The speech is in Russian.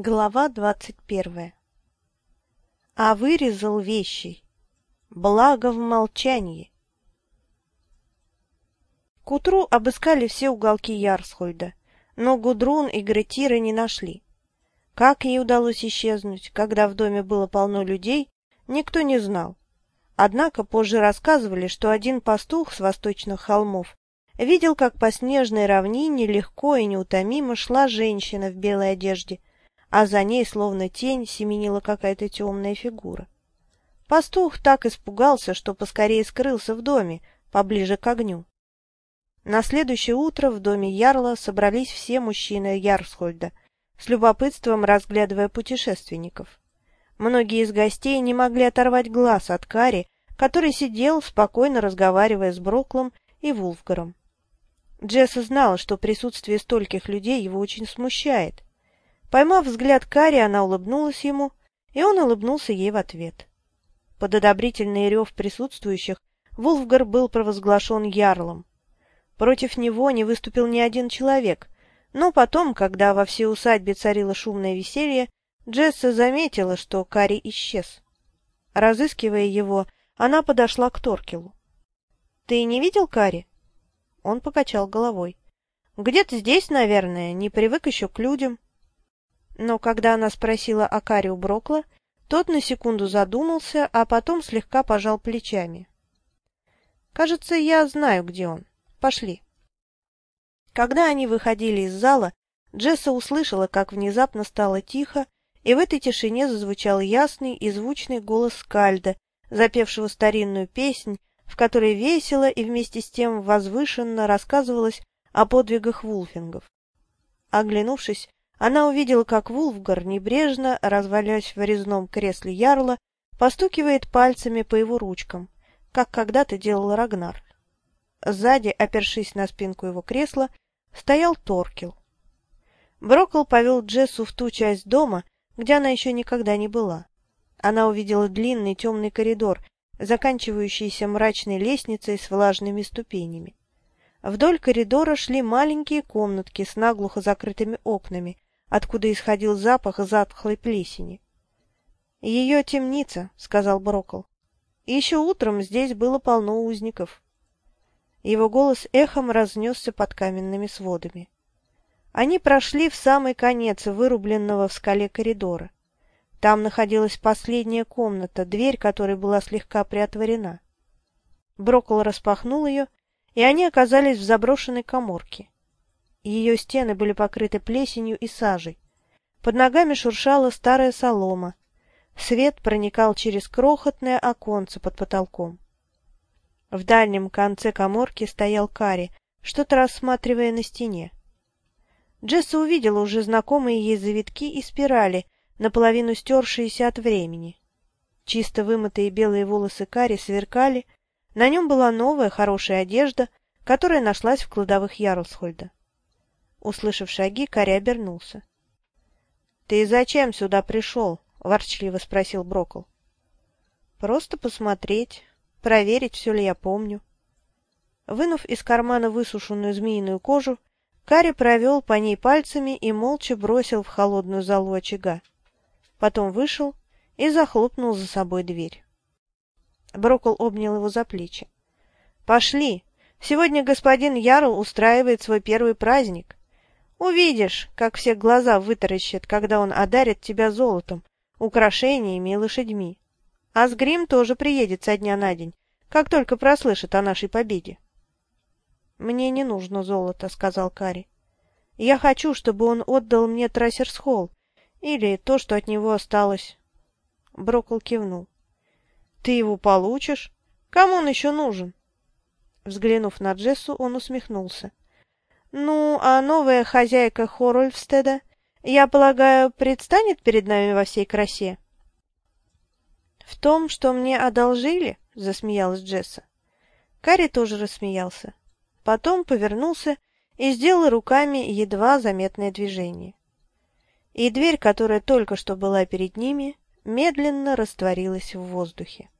Глава двадцать первая А вырезал вещи, благо в молчании. К утру обыскали все уголки Ярсхольда, но Гудрун и Гретира не нашли. Как ей удалось исчезнуть, когда в доме было полно людей, никто не знал. Однако позже рассказывали, что один пастух с восточных холмов видел, как по снежной равнине легко и неутомимо шла женщина в белой одежде – а за ней, словно тень, семенила какая-то темная фигура. Пастух так испугался, что поскорее скрылся в доме, поближе к огню. На следующее утро в доме Ярла собрались все мужчины Ярсхольда, с любопытством разглядывая путешественников. Многие из гостей не могли оторвать глаз от Кари, который сидел, спокойно разговаривая с Броклом и Вулфгаром. Джесса знала, что присутствие стольких людей его очень смущает, Поймав взгляд Кари, она улыбнулась ему, и он улыбнулся ей в ответ. Под одобрительный рев присутствующих Вулфгар был провозглашен ярлом. Против него не выступил ни один человек, но потом, когда во всей усадьбе царило шумное веселье, Джесса заметила, что Кари исчез. Разыскивая его, она подошла к Торкелу. — Ты не видел Кари? Он покачал головой. — Где-то здесь, наверное, не привык еще к людям. — но когда она спросила о Каре Брокла, тот на секунду задумался, а потом слегка пожал плечами. «Кажется, я знаю, где он. Пошли». Когда они выходили из зала, Джесса услышала, как внезапно стало тихо, и в этой тишине зазвучал ясный и звучный голос Скальда, запевшего старинную песнь, в которой весело и вместе с тем возвышенно рассказывалось о подвигах вулфингов. Оглянувшись, она увидела, как Вулфгар, небрежно, развалясь в резном кресле ярла, постукивает пальцами по его ручкам, как когда-то делал Рагнар. Сзади, опершись на спинку его кресла, стоял Торкел. Брокл повел Джессу в ту часть дома, где она еще никогда не была. Она увидела длинный темный коридор, заканчивающийся мрачной лестницей с влажными ступенями. Вдоль коридора шли маленькие комнатки с наглухо закрытыми окнами, откуда исходил запах затхлой плесени. «Ее темница», — сказал Брокл. «Еще утром здесь было полно узников». Его голос эхом разнесся под каменными сводами. Они прошли в самый конец вырубленного в скале коридора. Там находилась последняя комната, дверь которой была слегка приотворена. Брокл распахнул ее, и они оказались в заброшенной коморке. Ее стены были покрыты плесенью и сажей. Под ногами шуршала старая солома. Свет проникал через крохотное оконце под потолком. В дальнем конце коморки стоял Кари, что-то рассматривая на стене. Джесса увидела уже знакомые ей завитки и спирали, наполовину стершиеся от времени. Чисто вымытые белые волосы Кари сверкали, на нем была новая хорошая одежда, которая нашлась в кладовых Ярлсхольда. Услышав шаги, Карри обернулся. — Ты зачем сюда пришел? — ворчливо спросил Брокл. — Просто посмотреть, проверить, все ли я помню. Вынув из кармана высушенную змеиную кожу, Карри провел по ней пальцами и молча бросил в холодную залу очага. Потом вышел и захлопнул за собой дверь. Брокл обнял его за плечи. — Пошли! Сегодня господин Ярл устраивает свой первый праздник. Увидишь, как все глаза вытаращат, когда он одарит тебя золотом, украшениями и лошадьми. Асгрим тоже приедет со дня на день, как только прослышит о нашей победе. — Мне не нужно золото, — сказал Кари. — Я хочу, чтобы он отдал мне Трассерсхолл, или то, что от него осталось. Брокл кивнул. — Ты его получишь? Кому он еще нужен? Взглянув на Джессу, он усмехнулся. Ну, а новая хозяйка Хорольфстеда, я полагаю, предстанет перед нами во всей красе? В том, что мне одолжили, засмеялась Джесса. Карри тоже рассмеялся. Потом повернулся и сделал руками едва заметное движение. И дверь, которая только что была перед ними, медленно растворилась в воздухе.